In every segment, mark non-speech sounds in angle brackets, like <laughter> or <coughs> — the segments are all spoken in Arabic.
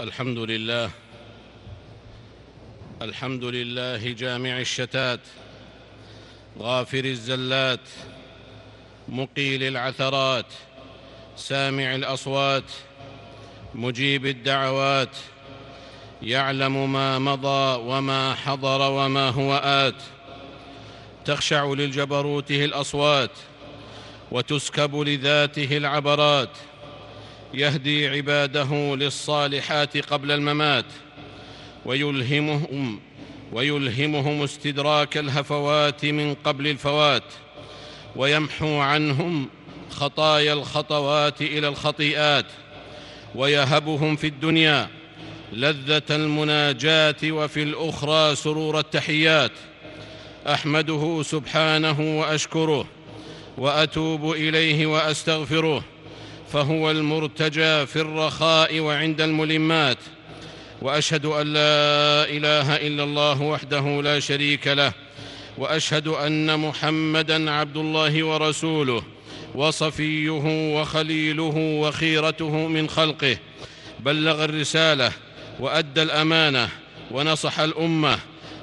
الحمد لله. الحمد لله جامع الشتات غافر الزلات مقيل العثرات سامع الأصوات مجيب الدعوات يعلم ما مضى وما حضر وما هو آت. تخشع للجبروته الأصوات وتسكب لذاته العبرات. يهدي عباده للصالحات قبل الممات ويلهمهم ويلهمهم استدراك الهفوات من قبل الفوات ويمحو عنهم خطايا الخطوات إلى الخطيئات ويهبهم في الدنيا لذة المناجاة وفي الأخرى سرور التحيات. أحمده سبحانه وأشكره وأتوب إليه وأستغفره. فهو المرتجى في الرخاء وعند الملمات وأشهد أن لا إله إلا الله وحده لا شريك له وأشهد أن محمدا عبد الله ورسوله وصفيه وخليله وخيرته من خلقه بلغ الرسالة وأدى الأمانة ونصح الأمة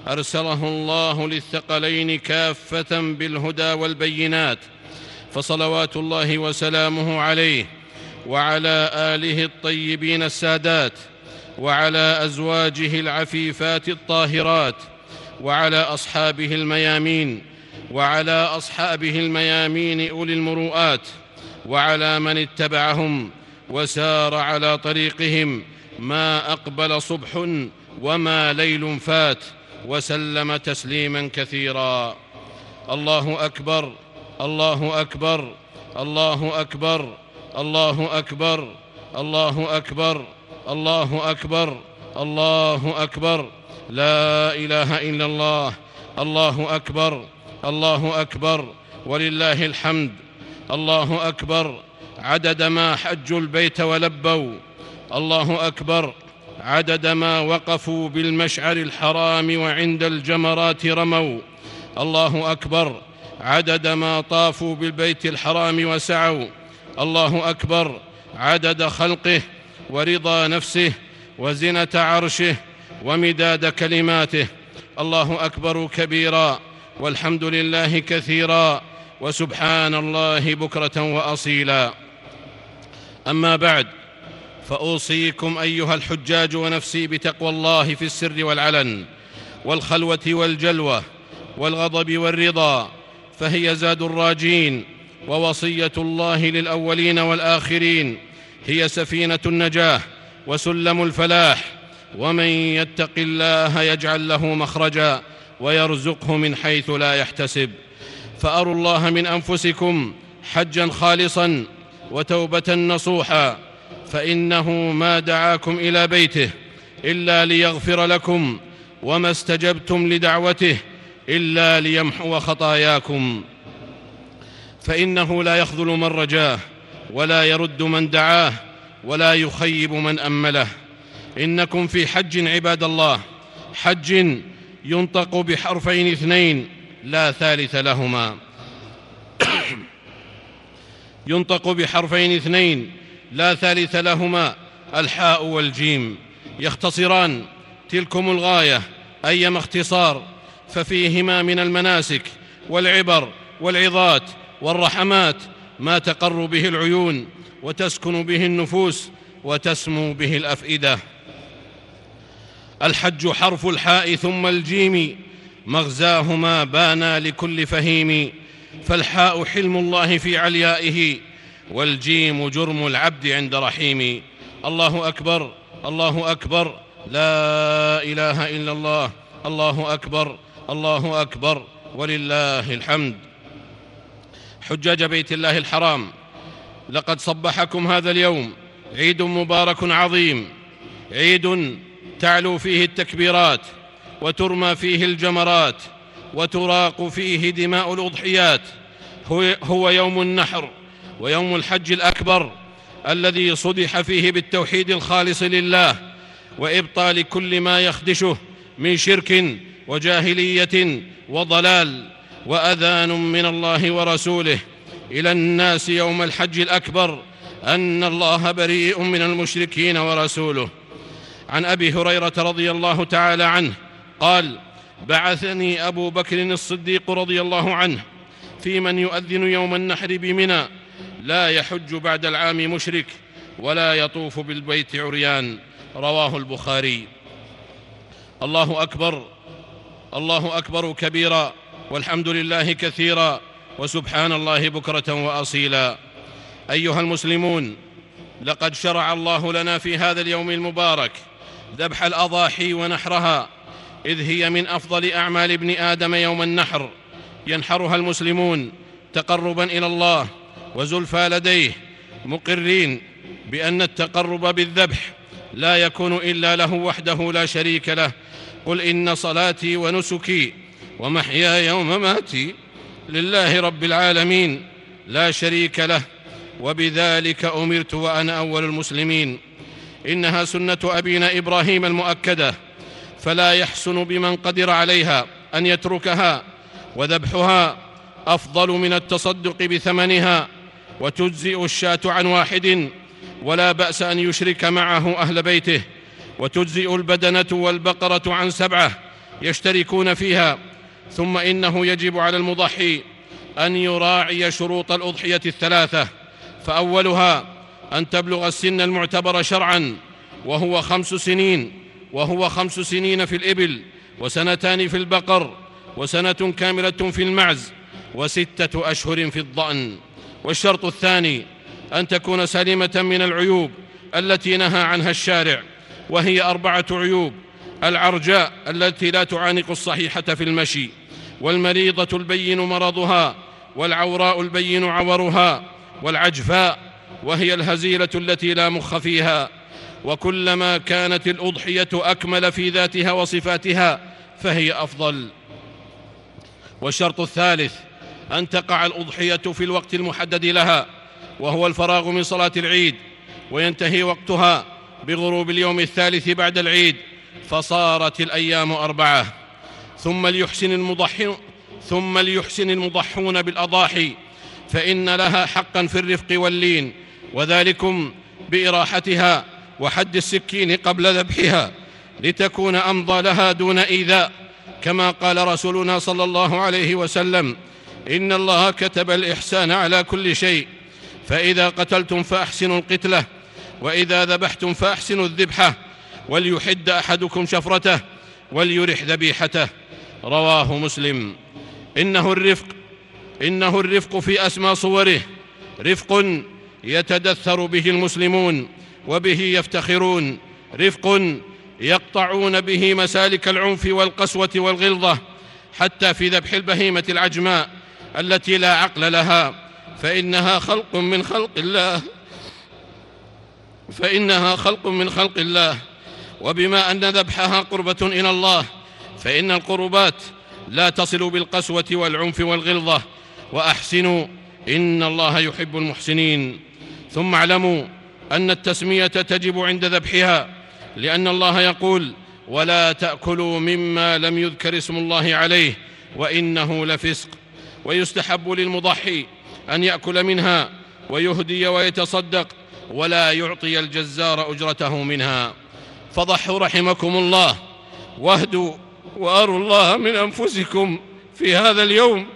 أرسله الله للثقلين كافة بالهدى والبينات فصلوات الله وسلامه عليه وعلى آله الطيبين السادات وعلى أزواجه العفيفات الطاهرات وعلى أصحابه الميامين وعلى أصحابه الميامين أولي المروءات وعلى من اتبعهم وسار على طريقهم ما أقبل صبح وما ليل فات وسلم تسليما كثيرا. الله أكبر الله أكبر الله أكبر. الله أكبر الله أكبر الله أكبر الله أكبر. لا إله إلا الله الله أكبر الله أكبر. ولله الحمد الله أكبر. عدد ما حجوا البيت ولبوا الله أكبر. عدد ما وقفوا بالمشعر الحرام وعند الجمرات رموا الله أكبر. عدد ما طافوا بالبيت الحرام وسعوا الله أكبر عدد خلقه ورضا نفسه وزنة عرشه ومداد كلماته. الله أكبر كبيرا والحمد لله كثيرا وسبحان الله بكرة وأصيلا. أما بعد فأوصيكم أيها الحجاج ونفسي بتقوى الله في السر والعلن والخلوة والجلوة والغضب والرضا فهي زاد الراجين ووصية الله للأولين والآخرين هي سفينة النجاه وسلم الفلاح ومن يتق الله يجعل له مخرجا ويرزقه من حيث لا يحتسب فأروا الله من أنفسكم حجا خالصا وتوبة نصوحا فإنه ما دعاكم إلى بيته إلا ليغفر لكم وما استجبتم لدعوته إلا ليمحو خطاياكم فإنه لا يخذل من رجاه ولا يرد من دعاه ولا يخيب من أمله. إنكم في حج عباد الله حج ينطق بحرفين اثنين لا ثالث لهما. <coughs> ينطق بحرفين اثنين لا ثالث لهما الحاء والجيم. يختصران تلكم الغاية أيما اختصار ففيهما من المناسك والعبر والعظات والرحمات ما تقر به العيون وتسكن به النفوس وتسمو به الأفئدة. الحج حرف الحاء ثم الجيم مغزاهما بانا لكل فهيم فالحاء حلم الله في عليائه والجيم جرم العبد عند رحيم. الله أكبر الله أكبر لا إله إلا الله الله أكبر الله أكبر ولله الحمد. حجاج بيت الله الحرام. لقد صبحكم هذا اليوم. عيد مبارك عظيم. عيد تعلو فيه التكبيرات وترمى فيه الجمرات وتراق فيه دماء الأضحيات. هو, يوم النحر ويوم الحج الأكبر الذي صدح فيه بالتوحيد الخالص لله وإبطال كل ما يخدشه من شرك وجاهلية وضلال. وأذان من الله ورسوله إلى الناس يوم الحج الأكبر أن الله بريء من المشركين ورسوله. عن أبي هريرة رضي الله تعالى عنه قال بعثني أبو بكر الصديق رضي الله عنه في من يؤذن يوم النحر بمنى. لا يحج بعد العام مشرك ولا يطوف بالبيت عريان. رواه البخاري. الله أكبر. الله أكبر كبيرا. والحمد لله كثيرا وسبحان الله بكرة وأصيلا. أيها المسلمون لقد شرع الله لنا في هذا اليوم المبارك ذبح الأضاحي ونحرها إذ هي من أفضل أعمال ابن آدم يوم النحر. ينحرها المسلمون تقربا إلى الله وزلفى لديه مقرين بأن التقرب بالذبح لا يكون إلا له وحده لا شريك له. قل إن صلاتي ونسكي ومحياي ومماتي لله رب العالمين لا شريك له وبذلك أمرت وأنا أول المسلمين. إنها سنة أبينا إبراهيم المؤكدة فلا يحسن بمن قدر عليها أن يتركها وذبحها. أفضل من التصدق بثمنها وتجزئ الشاة عن واحد ولا بأس أن يشرك معه أهل بيته. وتجزئ البدنة والبقرة عن سبعة يشتركون فيها. ثم إنه يجب على المضحي أن يراعي شروط الأضحية الثلاثة. فأولها أن تبلغ السن المعتبر شرعا وهو خمس سنين وهو خمس سنين في الإبل وسنتان في البقر وسنة كاملة في المعز وستة أشهر في الضأن. والشرط الثاني أن تكون سليمة من العيوب التي نهى عنها الشارع وهي أربعة عيوب. العرجاء التي لا تعانق الصحيحة في المشي. والمريضة البين مرضها والعوراء البين عورها والعجفاء وهي الهزيلة التي لا مخ فيها. وكلما كانت الأضحية أكمل في ذاتها وصفاتها فهي أفضل. والشرط الثالث أن تقع الأضحية في الوقت المحدد لها وهو الفراغ من صلاة العيد وينتهي وقتها بغروب اليوم الثالث بعد العيد فصارت الأيام أربعة. ثم ليحسن المضحون ثم ليحسن المضحون بالأضاحي فإن لها حقا في الرفق واللين وذلكم بإراحتها وحد السكين قبل ذبحها لتكون أمضى لها دون إيذاء كما قال رسولنا صلى الله عليه وسلم إن الله كتب الإحسان على كل شيء فإذا قتلتم فأحسنوا القتلة وإذا ذبحتم فأحسنوا الذبحة وليحد أحدكم شفرته وليرح ذبيحته. رواه مسلم. إنه الرفق إنه الرفق في أسمى صوره رفق يتدثر به المسلمون وبه يفتخرون رفق يقطعون به مسالك العنف والقسوة والغلظة حتى في ذبح البهيمة العجماء التي لا عقل لها فإنها خلق من خلق الله فإنها خلق من خلق الله وبما أن ذبحها قربة إلى الله فإن القربات لا تصل بالقسوة والعنف والغلظة وأحسنوا إن الله يحب المحسنين. ثم اعلموا أن التسمية تجب عند ذبحها لأن الله يقول ولا تأكلوا مما لم يذكر اسم الله عليه وإنه لفسق. ويستحب للمضحي أن يأكل منها ويهدي ويتصدق ولا يعطي الجزار أجرته منها. فضحوا رحمكم الله واهدوا وأروا الله من أنفسكم في هذا اليوم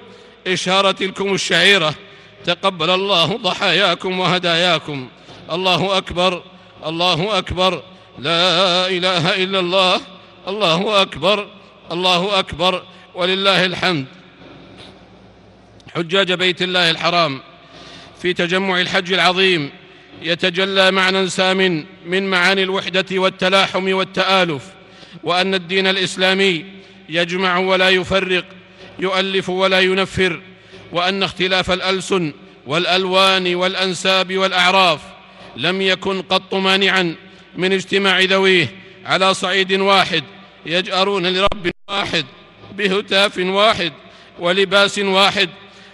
إشارة تلكم الشعيرة. تقبل الله ضحاياكم وهداياكم. الله أكبر الله أكبر. لا إله إلا الله الله أكبر الله أكبر. ولله الحمد. حجاج بيت الله الحرام في تجمع الحج العظيم يتجلى معنى سام من معاني الوحدة والتلاحم والتآلف. وأن الدين الإسلامي يجمع ولا يفرق يؤلف ولا ينفر وأن اختلاف الألسن والألوان والأنساب والأعراف لم يكن قط مانعا من اجتماع ذويه على صعيد واحد يجأرون لرب واحد بهتاف واحد ولباس واحد.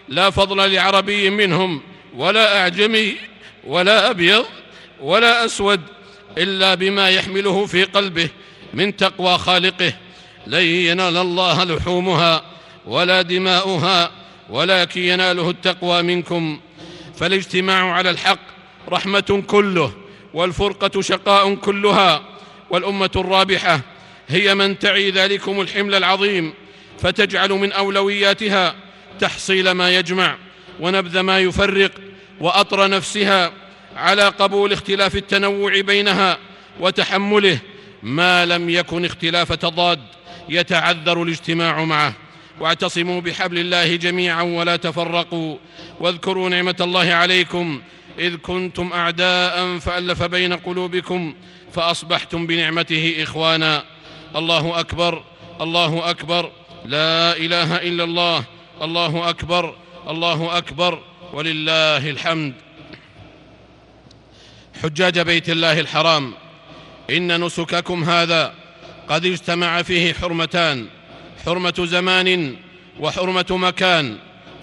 لا فضل لعربي منهم ولا أعجمي ولا أبيض ولا أسود إلا بما يحمله في قلبه من تقوى خالقه لن ينال الله لحومها ولا دماؤها ولكن يناله التقوى منكم. فالاجتماع على الحق رحمة كله والفرقة شقاء كلها والأمة الرابحة هي من تعي ذلكم الحمل العظيم. فتجعل من أولوياتها تحصيل ما يجمع ونبذ ما يفرق وأطر نفسها على قبول اختلاف التنوع بينها وتحمله. ما لم يكن اختلاف تضاد يتعذر الاجتماع معه. واعتصموا بحبل الله جميعا ولا تفرقوا. واذكروا نعمة الله عليكم. إذ كنتم اعداء فألف بين قلوبكم فأصبحتم بنعمته إخوانا. الله أكبر الله أكبر. لا إله إلا الله الله أكبر الله أكبر. ولله الحمد. حجاج بيت الله الحرام. إن نسككم هذا قد اجتمع فيه حرمتان حرمة زمان وحرمة مكان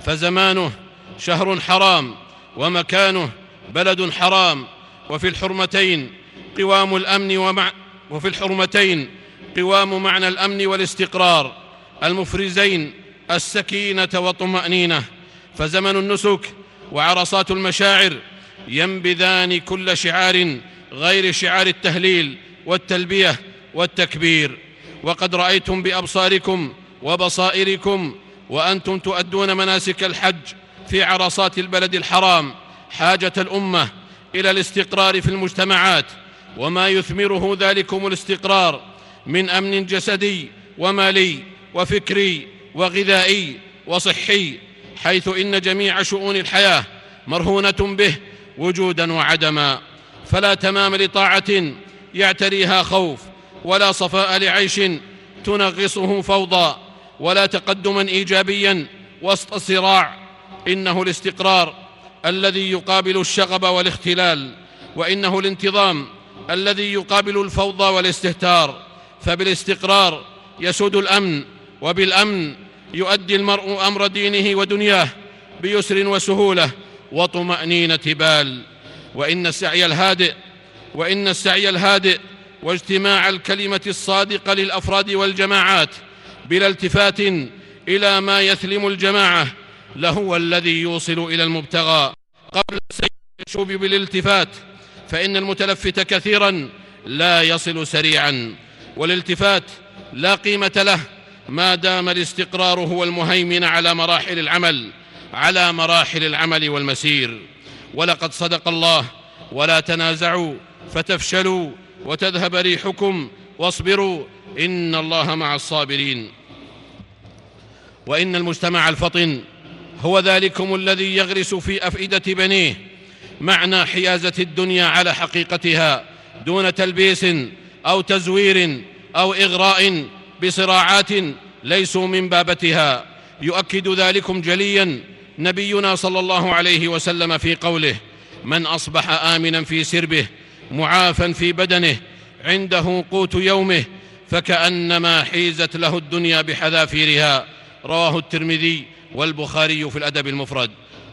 فزمانه شهر حرام ومكانه بلد حرام وفي الحرمتين قوام الأمن ومع وفي الحرمتين قوام معنى الأمن والاستقرار المفرزين السكينة والطمأنينة فزمن النسك وعرصات المشاعر ينبذان كل شعار غير شعار التهليل والتلبية والتكبير. وقد رأيتم بأبصاركم وبصائركم وأنتم تؤدون مناسك الحج في عرصات البلد الحرام حاجة الأمة إلى الاستقرار في المجتمعات وما يثمره ذلكم الاستقرار من أمن جسدي ومالي وفكري وغذائي وصحي حيث إن جميع شؤون الحياة مرهونة به وجودا وعدما. فلا تمام لطاعة يعتريها خوف ولا صفاء لعيش تنغصه فوضى ولا تقدما إيجابيا وسط صراع. إنه الاستقرار الذي يقابل الشغب والاختلال وإنه الانتظام الذي يقابل الفوضى والاستهتار. فبالاستقرار يسود الأمن وبالأمن يؤدي المرء أمر دينه ودنياه بيسر وسهولة وطمأنينة بال. وإن السعي الهادئ وإن السعي الهادئ واجتماع الكلمة الصادقة للأفراد والجماعات بلا التفات إلى ما يثلم الجماعة لهو الذي يوصل إلى المبتغى. قبل الشوب بالالتفات فإن المتلفت كثيرا لا يصل سريعا. والالتفات لا قيمة له ما دام الاستقرار هو المهيمن على مراحل العمل على مراحل العمل والمسير. ولقد صدق الله ولا تنازعوا فتفشلوا وتذهب ريحكم واصبروا إن الله مع الصابرين. وإن المجتمع الفطن هو ذلكم الذي يغرس في أفئدة بنيه معنى حيازة الدنيا على حقيقتها دون تلبيس أو تزوير أو إغراء بصراعات ليسوا من بابتها. يؤكد ذلكم جليا نبينا صلى الله عليه وسلم في قوله من أصبح آمنا في سربه معافا في بدنه عنده قوت يومه فكأنما حيزت له الدنيا بحذافيرها رواه الترمذي والبخاري في الأدب المفرد.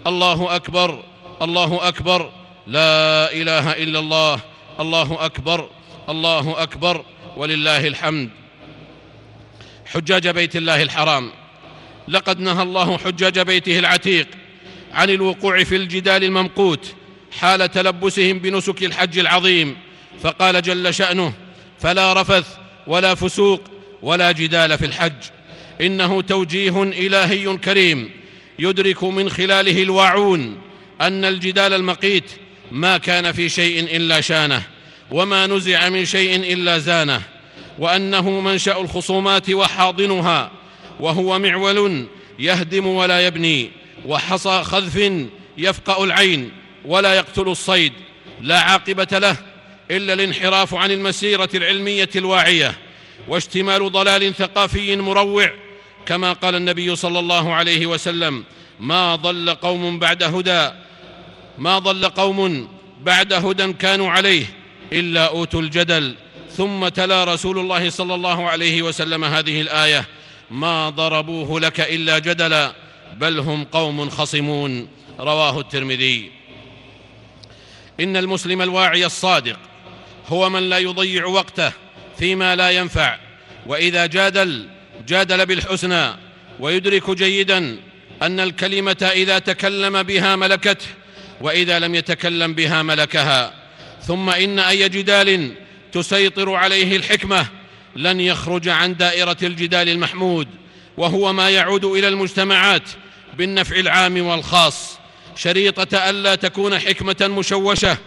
الله أكبر الله أكبر لا إله إلا الله الله أكبر الله أكبر ولله الحمد. حجاج بيت الله الحرام. لقد نهى الله حجاج بيته العتيق عن الوقوع في الجدال الممقوت حال تلبسهم بنسك الحج العظيم فقال جل شأنه فلا رفث ولا فسوق ولا جدال في الحج. إنه توجيه إلهي كريم يدرك من خلاله الواعون أن الجدال المقيت ما كان في شيء إلا شانه وما نزع من شيء إلا زانه وأنه منشأ الخصومات وحاضنها وهو معول يهدم ولا يبني وحصى خذف يفقأ العين ولا يقتل الصيد. لا عاقبة له إلا الانحراف عن المسيرة العلمية الواعية واشتمال ضلال ثقافي مروع. كما قال النبي صلى الله عليه وسلم ما ضل قوم بعد هدى ما ضل قوم بعد هدى كانوا عليه إلا أوتوا الجدل. ثم تلا رسول الله صلى الله عليه وسلم هذه الآية. ما ضربوه لك إلا جدلا بل هم قوم خصمون. رواه الترمذي. إن المسلم الواعي الصادق هو من لا يضيع وقته فيما لا ينفع وإذا جادل جادل بالحسنى ويدرك جيدا أن الكلمة إذا تكلم بها ملكته وإذا لم يتكلم بها ملكها. ثم إن أي جدال تسيطر عليه الحكمة لن يخرج عن دائرة الجدال المحمود وهو ما يعود إلى المجتمعات بالنفع العام والخاص. شريطة ألا تكون حكمة مشوشة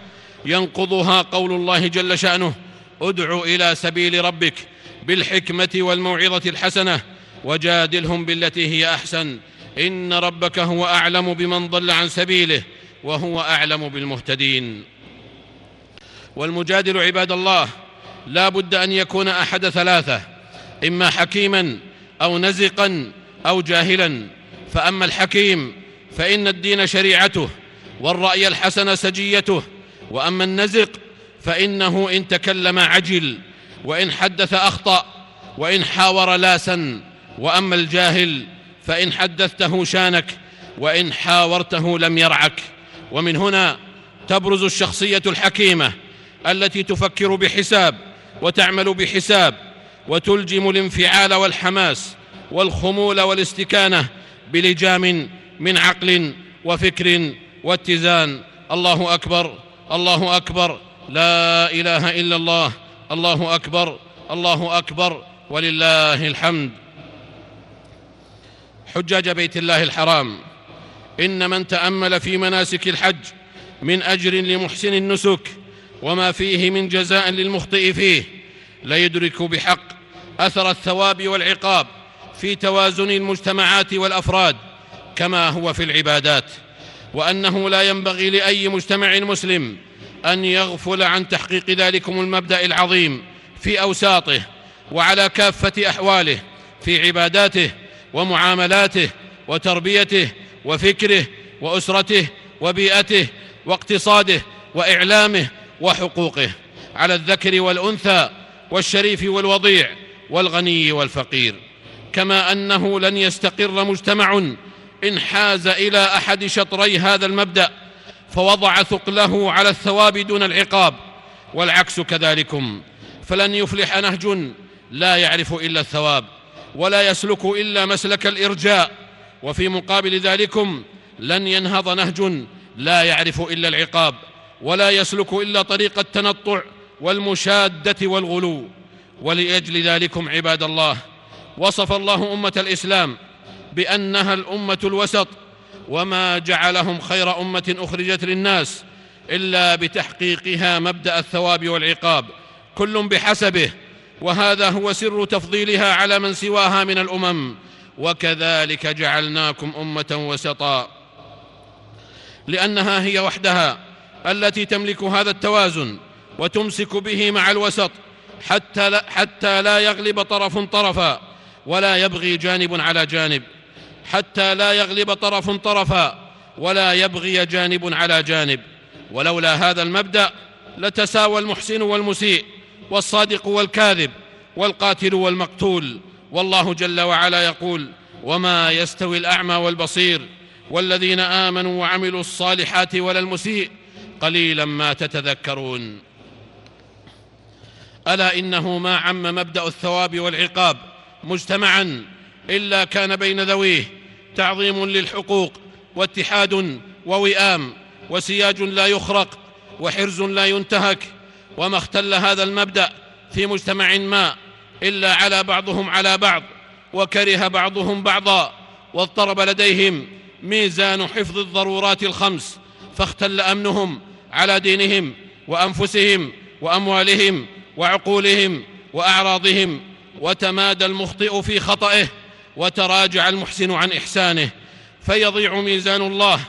ينقضها قول الله جل شأنه ادع إلى سبيل ربك بالحكمة والموعظة الحسنة وجادلهم بالتي هي أحسن. إن ربك هو أعلم بمن ضل عن سبيله وهو أعلم بالمهتدين. والمجادل عباد الله لا بد أن يكون أحد ثلاثة إما حكيما أو نزقا أو جاهلا. فأما الحكيم فإن الدين شريعته والرأي الحسن سجيته وأما النزق فإنه إن تكلم عجل وإن حدث أخطأ وإن حاور لاسا. وأما الجاهل فإن حدثته شانك وإن حاورته لم يرعك. ومن هنا تبرز الشخصية الحكيمة التي تفكر بحساب وتعمل بحساب وتلجم الانفعال والحماس والخمول والاستكانة بلجام من عقل وفكر واتزان. الله أكبر الله أكبر. لا إله إلا الله. الله أكبر الله أكبر. ولله الحمد. حجاج بيت الله الحرام. إن من تأمل في مناسك الحج من أجر لمحسن النسك وما فيه من جزاء للمخطئ فيه ليدرك بحق أثر الثواب والعقاب في توازن المجتمعات والأفراد كما هو في العبادات وأنه لا ينبغي لأي مجتمع مسلم أن يغفل عن تحقيق ذلكم المبدأ العظيم في أوساطه وعلى كافة أحواله في عباداته ومعاملاته وتربيته وفكره وأسرته وبيئته واقتصاده وإعلامه وحقوقه على الذكر والأنثى والشريف والوضيع والغني والفقير. كما أنه لن يستقر مجتمع انحاز إلى أحد شطري هذا المبدأ فوضع ثقله على الثواب دون العقاب والعكس كذلكم. فلن يفلح نهج لا يعرف إلا الثواب ولا يسلك إلا مسلك الإرجاء. وفي مقابل ذلكم لن ينهض نهج لا يعرف إلا العقاب. ولا يسلك إلا طريق التنطع والمشادة والغلو. ولأجل ذلكم عباد الله وصف الله أمة الإسلام بأنها الأمة الوسط وما جعلهم خير أمة أخرجت للناس إلا بتحقيقها مبدأ الثواب والعقاب. كل بحسبه وهذا هو سر تفضيلها على من سواها من الأمم. وكذلك جعلناكم أمة وسطا لأنها هي وحدها. التي تملك هذا التوازن وتمسك به مع الوسط حتى لا, حتى لا يغلب طرف طرفا ولا يبغي جانب على جانب. حتى لا يغلب طرف طرفا ولا يبغي جانب على جانب. ولولا هذا المبدأ لتساوى المحسن والمسيء والصادق والكاذب والقاتل والمقتول. والله جل وعلا يقول وما يستوي الأعمى والبصير والذين آمنوا وعملوا الصالحات ولا المسيء قليلا ما تتذكرون. ألا إنه ما عم مبدأ الثواب والعقاب مجتمعا إلا كان بين ذويه تعظيم للحقوق واتحاد ووئام وسياج لا يخرق وحرز لا ينتهك وما اختل هذا المبدأ في مجتمع ما إلا على بعضهم على بعض وكره بعضهم بعضا واضطرب لديهم ميزان حفظ الضرورات الخمس فاختل أمنهم على دينهم وأنفسهم وأموالهم وعقولهم وأعراضهم وتمادى المخطئ في خطئه وتراجع المحسن عن إحسانه فيضيع ميزان الله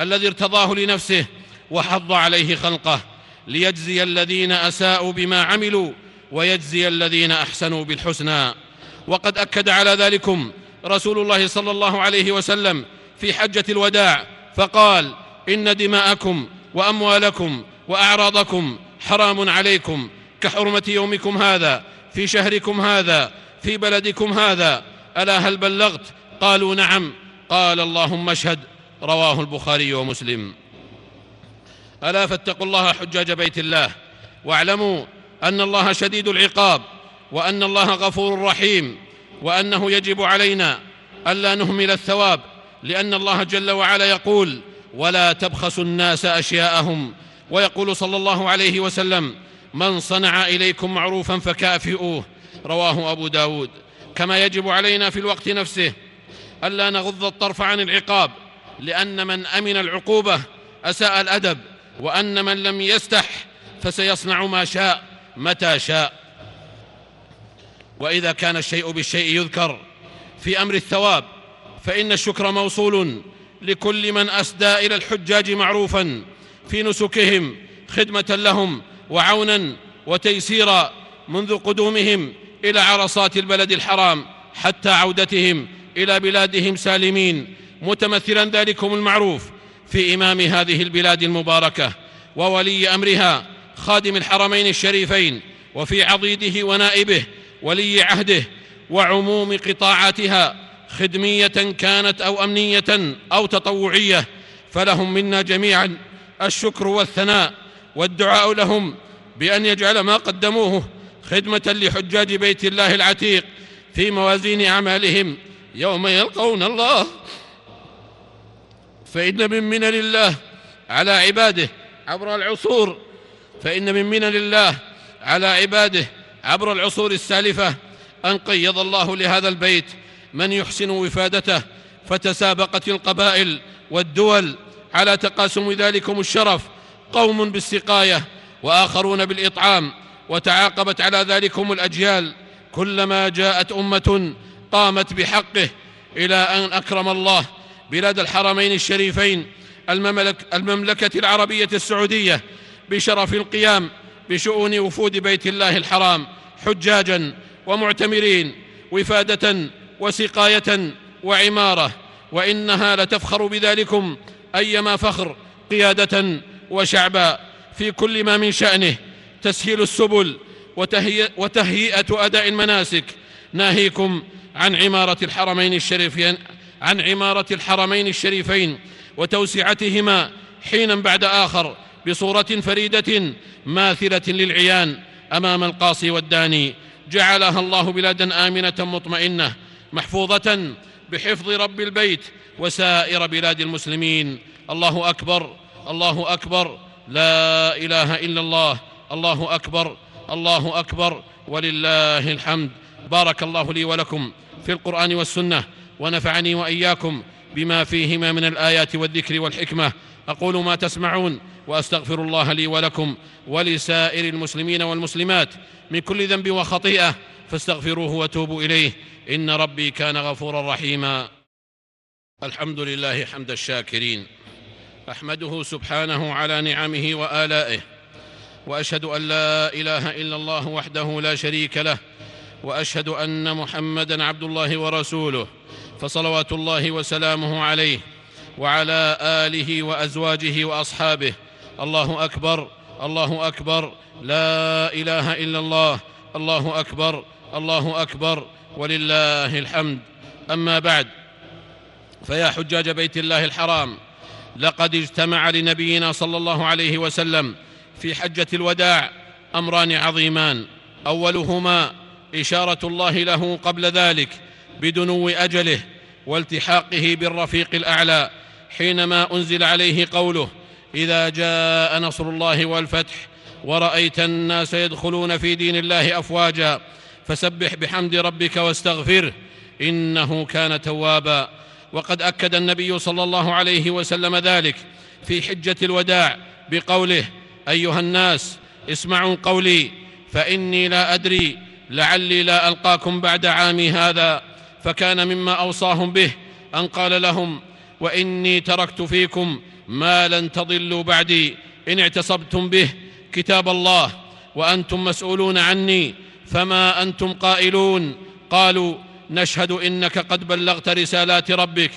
الذي ارتضاه لنفسه وحض عليه خلقه ليجزي الذين أساءوا بما عملوا ويجزي الذين أحسنوا بالحسنى. وقد أكد على ذلكم رسول الله صلى الله عليه وسلم في حجة الوداع فقال إن دماءكم وأموالكم وأعراضكم حرام عليكم كحرمة يومكم هذا في شهركم هذا في بلدكم هذا. ألا هل بلغت؟ قالوا نعم. قال اللهم اشهد. رواه البخاري ومسلم. ألا فاتقوا الله حجاج بيت الله. واعلموا أن الله شديد العقاب وأن الله غفور رحيم وأنه يجب علينا ألا نهمل الثواب لأن الله جل وعلا يقول ولا تبخسوا الناس أشياءهم. ويقول صلى الله عليه وسلم من صنع إليكم معروفا فكافئوه. رواه أبو داود. كما يجب علينا في الوقت نفسه ألا نغض الطرف عن العقاب لأن من أمن العقوبة أساء الأدب وأن من لم يستح فسيصنع ما شاء متى شاء. وإذا كان الشيء بالشيء يذكر في أمر الثواب فإن الشكر موصول لكل من أسدى إلى الحجاج معروفا في نسكهم خدمة لهم وعونا وتيسيرا منذ قدومهم إلى عرصات البلد الحرام حتى عودتهم إلى بلادهم سالمين. متمثلا ذلكم المعروف في إمام هذه البلاد المباركة وولي أمرها خادم الحرمين الشريفين وفي عضيده ونائبه ولي عهده وعموم قطاعاتها خدمية كانت أو أمنية أو تطوعية فلهم منا جميعا الشكر والثناء والدعاء لهم بأن يجعل ما قدموه خدمة لحجاج بيت الله العتيق في موازين أعمالهم يوم يلقون الله. فإن من منن الله على عباده عبر العصور فإن من منن الله على عباده عبر العصور السالفة أن قيض الله لهذا البيت من يحسن وفادته فتسابقت القبائل والدول على تقاسم ذلكم الشرف قوم بالسقاية وآخرون بالإطعام وتعاقبت على ذلكم الأجيال. كلما جاءت أمة قامت بحقه إلى أن أكرم الله. بلاد الحرمين الشريفين المملك المملكة العربية السعودية بشرف القيام بشؤون وفود بيت الله الحرام حجاجا ومعتمرين وفادة وسقاية وعمارة وإنها لتفخر بذلكم أيما فخر قيادة وشعبا. في كل ما من شأنه تسهيل السبل وتهيئة أداء المناسك. ناهيكم عن عمارة الحرمين الشريفين عن عمارة الحرمين الشريفين وتوسعتهما حينا بعد آخر بصورة فريدة ماثلة للعيان أمام القاصي والداني. جعلها الله بلادا آمنة مطمئنة. محفوظة بحفظ رب البيت وسائر بلاد المسلمين. الله أكبر الله أكبر لا إله إلا الله. الله أكبر الله أكبر ولله الحمد. بارك الله لي ولكم في القرآن والسنة ونفعني وإياكم بما فيهما من الآيات والذكر والحكمة. أقول ما تسمعون وأستغفر الله لي ولكم ولسائر المسلمين والمسلمات من كل ذنب وخطيئة. فاستغفروه وتوبوا إليه. إن ربي كان غفورا رحيما. الحمد لله حمد الشاكرين. أحمده سبحانه على نعمه وآلائه. وأشهد أن لا إله إلا الله وحده لا شريك له. وأشهد أن محمدا عبد الله ورسوله. فصلوات الله وسلامه عليه. وعلى آله وأزواجه وأصحابه. الله أكبر الله أكبر لا إله إلا الله الله أكبر الله أكبر ولله الحمد. أما بعد فيا حجاج بيت الله الحرام لقد اجتمع لنبينا صلى الله عليه وسلم في حجة الوداع أمران عظيمان. أولهما إشارة الله له قبل ذلك بدنو أجله والتحاقه بالرفيق الأعلى حينما أنزل عليه قوله إذا جاء نصر الله والفتح ورأيت الناس يدخلون في دين الله أفواجا فسبح بحمد ربك واستغفره إنه كان توابا. وقد أكد النبي صلى الله عليه وسلم ذلك في حجة الوداع بقوله أيها الناس اسمعوا قولي فإني لا أدري لعلي لا ألقاكم بعد عامي هذا. فكان مما أوصاهم به أن قال لهم وإني تركت فيكم ما لن تضلوا بعدي. إن اعتصبتم به كتاب الله وأنتم مسؤولون عني. فما أنتم قائلون؟ قالوا نشهد إنك قد بلغت رسالات ربك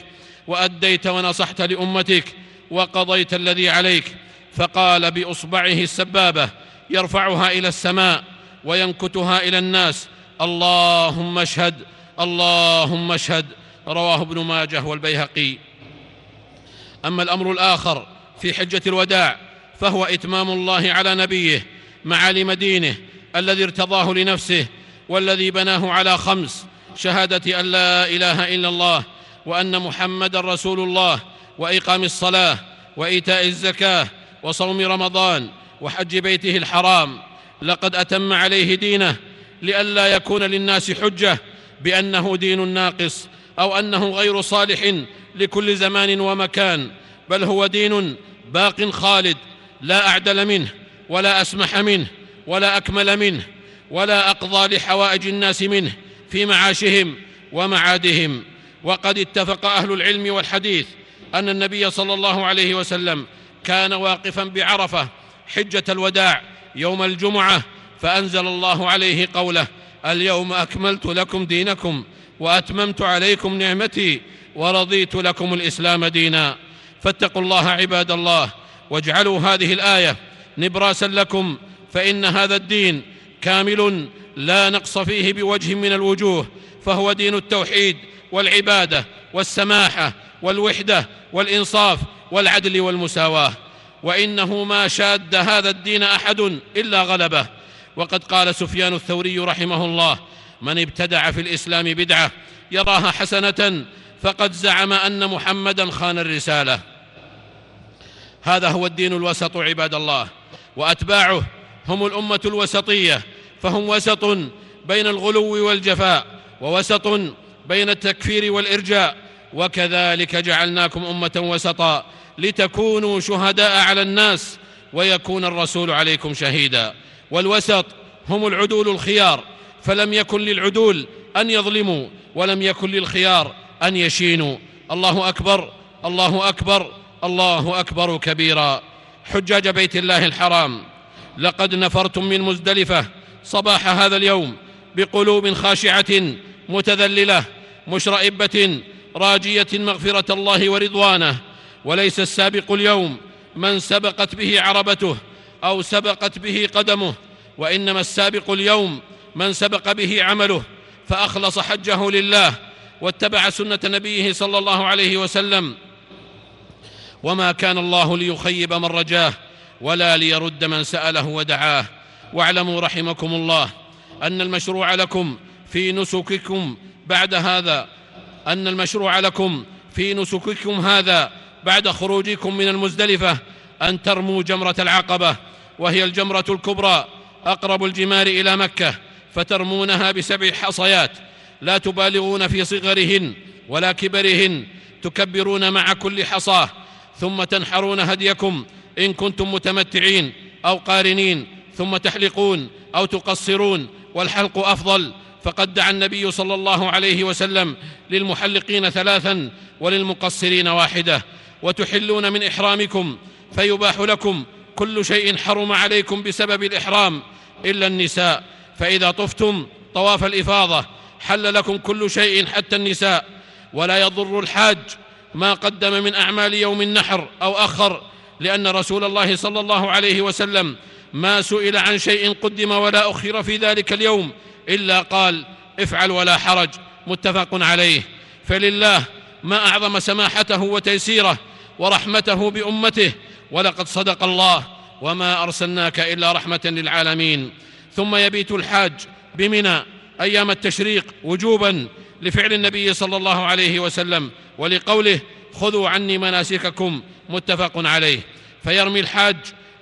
وأديت ونصحت لأمتك وقضيت الذي عليك. فقال بإصبعه السبابة يرفعها إلى السماء وينكتها إلى الناس اللهم اشهد اللهم اشهد. رواه ابن ماجه والبيهقي. أما الأمر الآخر في حجة الوداع فهو إتمام الله على نبيه معالم دينه الذي ارتضاه لنفسه والذي بناه على خمس شهادة أن لا إله إلا الله وأن محمدا رسول الله وإقام الصلاة وإيتاء الزكاة وصوم رمضان وحج بيته الحرام. لقد أتم عليه دينه لئلا يكون للناس حجة بأنه دين ناقص أو أنه غير صالح لكل زمان ومكان بل هو دين باق خالد لا أعدل منه ولا أسمح منه. ولا أكمل منه ولا أقضى لحوائج الناس منه في معاشهم ومعادهم. وقد اتفق أهل العلم والحديث أن النبي صلى الله عليه وسلم كان واقفا بعرفة حجة الوداع يوم الجمعة فأنزل الله عليه قوله اليوم أكملت لكم دينكم وأتممت عليكم نعمتي ورضيت لكم الإسلام دينا فاتقوا الله عباد الله واجعلوا هذه الآية نبراسا لكم فإن هذا الدين كامل لا نقص فيه بوجه من الوجوه فهو دين التوحيد والعبادة والسماحة والوحدة والإنصاف والعدل والمساواة. وإنه ما شاد هذا الدين أحد إلا غلبه. وقد قال سفيان الثوري رحمه الله من ابتدع في الإسلام بدعة يراها حسنة فقد زعم أن محمدا خان الرسالة. هذا هو الدين الوسط عباد الله وأتباعه هم الأمة الوسطية فهم وسط بين الغلو والجفاء ووسط بين التكفير والإرجاء وكذلك جعلناكم أمة وسطا لتكونوا شهداء على الناس ويكون الرسول عليكم شهيدا. والوسط هم العدول الخيار فلم يكن للعدول أن يظلموا ولم يكن للخيار أن يشينوا. الله أكبر الله أكبر الله أكبر كبيرا. حجاج بيت الله الحرام. لقد نفرتم من مزدلفة صباح هذا اليوم بقلوب خاشعة متذللة مشرئبة راجية مغفرة الله ورضوانه. وليس السابق اليوم من سبقت به عربته أو سبقت به قدمه وإنما السابق اليوم من سبق به عمله فأخلص حجه لله واتبع سنة نبيه صلى الله عليه وسلم. وما كان الله ليخيب من رجاه ولا ليرد من سأله ودعاه. واعلموا رحمكم الله أن المشروع لكم في نسككم بعد هذا أن المشروع لكم في نسككم هذا بعد خروجكم من المزدلفة أن ترموا جمرة العقبة وهي الجمرة الكبرى أقرب الجمار إلى مكة فترمونها بسبع حصيات. لا تبالغون في صغرهن ولا كبرهن تكبرون مع كل حصاة ثم تنحرون هديكم إن كنتم متمتعين أو قارنين ثم تحلقون أو تقصرون والحلق أفضل فقد دعا النبي صلى الله عليه وسلم للمحلقين ثلاثا وللمقصرين واحدة وتحلون من إحرامكم فيباح لكم كل شيء حرم عليكم بسبب الإحرام إلا النساء فإذا طفتم طواف الإفاضة حل لكم كل شيء حتى النساء ولا يضر الحاج ما قدم من أعمال يوم النحر أو أخر لأن رسول الله صلى الله عليه وسلم ما سئل عن شيء قدم ولا أخر في ذلك اليوم إلا قال افعل ولا حرج متفق عليه. فلله ما أعظم سماحته وتيسيره ورحمته بأمته ولقد صدق الله وما أرسلناك إلا رحمة للعالمين. ثم يبيت الحاج بمنى أيام التشريق وجوبا لفعل النبي صلى الله عليه وسلم ولقوله خذوا عني مناسككم متفق عليه. فيرمي الحاج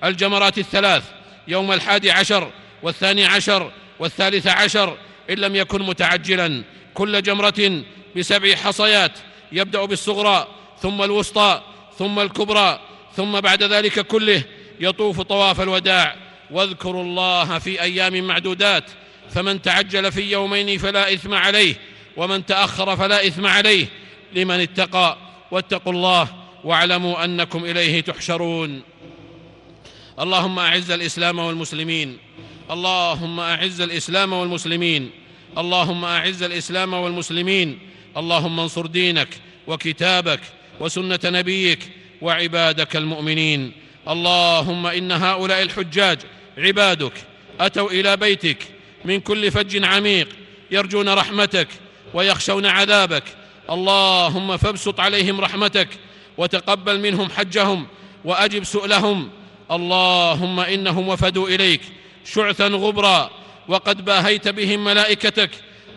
الجمرات الثلاث يوم الحادي عشر والثاني عشر والثالث عشر إن لم يكن متعجلا. كل جمرة بسبع حصيات يبدأ بالصغرى ثم الوسطى ثم الكبرى ثم بعد ذلك كله يطوف طواف الوداع. واذكروا الله في أيام معدودات فمن تعجل في يومين فلا إثم عليه ومن تأخر فلا إثم عليه لمن اتقى. واتقوا الله واعلموا أنكم إليه تحشرون. اللهم أعز الإسلام والمسلمين. اللهم أعز الإسلام والمسلمين. اللهم أعز الإسلام والمسلمين. اللهم انصر دينك وكتابك وسنة نبيك وعبادك المؤمنين. اللهم إن هؤلاء الحجاج عبادك أتوا إلى بيتك من كل فج عميق يرجون رحمتك ويخشون عذابك اللهم فابسط عليهم رحمتك وتقبل منهم حجهم وأجب سؤلهم. اللهم إنهم وفدوا إليك شعثا غبرا وقد باهيت بهم ملائكتك.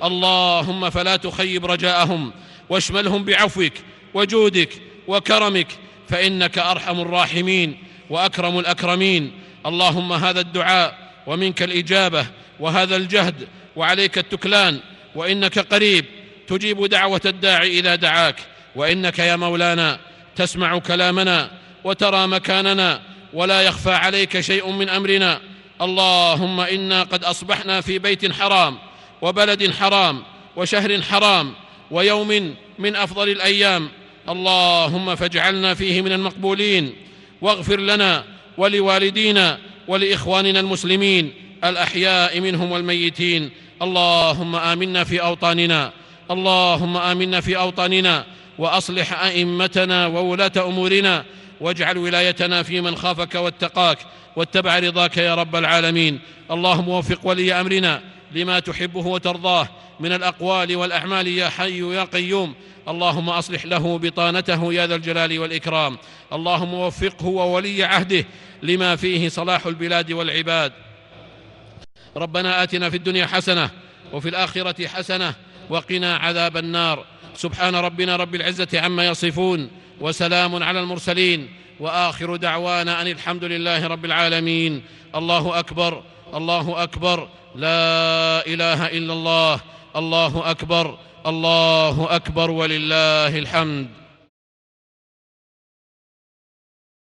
اللهم فلا تخيب رجاءهم واشملهم بعفوك وجودك وكرمك فإنك أرحم الراحمين وأكرم الأكرمين. اللهم هذا الدعاء ومنك الإجابة وهذا الجهد وعليك التكلان وإنك قريب تجيب دعوة الداعي إذا دعاك وإنك يا مولانا تسمع كلامنا وترى مكاننا ولا يخفى عليك شيء من أمرنا. اللهم إنا قد أصبحنا في بيت حرام وبلد حرام وشهر حرام ويوم من أفضل الأيام. اللهم فاجعلنا فيه من المقبولين. واغفر لنا ولوالدينا ولإخواننا المسلمين الأحياء منهم والميتين. اللهم آمنا في أوطاننا اللهم آمنا في أوطاننا وأصلح أئمتنا وولاة أمورنا واجعل ولايتنا في من خافك واتقاك واتبع رضاك يا رب العالمين. اللهم وفق ولي أمرنا لما تحبه وترضاه من الأقوال والأعمال يا حي يا قيوم. اللهم أصلح له بطانته يا ذا الجلال والإكرام. اللهم وفقه وولي عهده لما فيه صلاح البلاد والعباد. ربنا آتنا في الدنيا حسنة وفي الآخرة حسنة وقنا عذاب النار. سبحان ربنا رب العزة عما يصفون وسلام على المرسلين وآخر دعوانا أن الحمد لله رب العالمين. الله أكبر الله أكبر لا إله إلا الله الله أكبر الله أكبر ولله الحمد.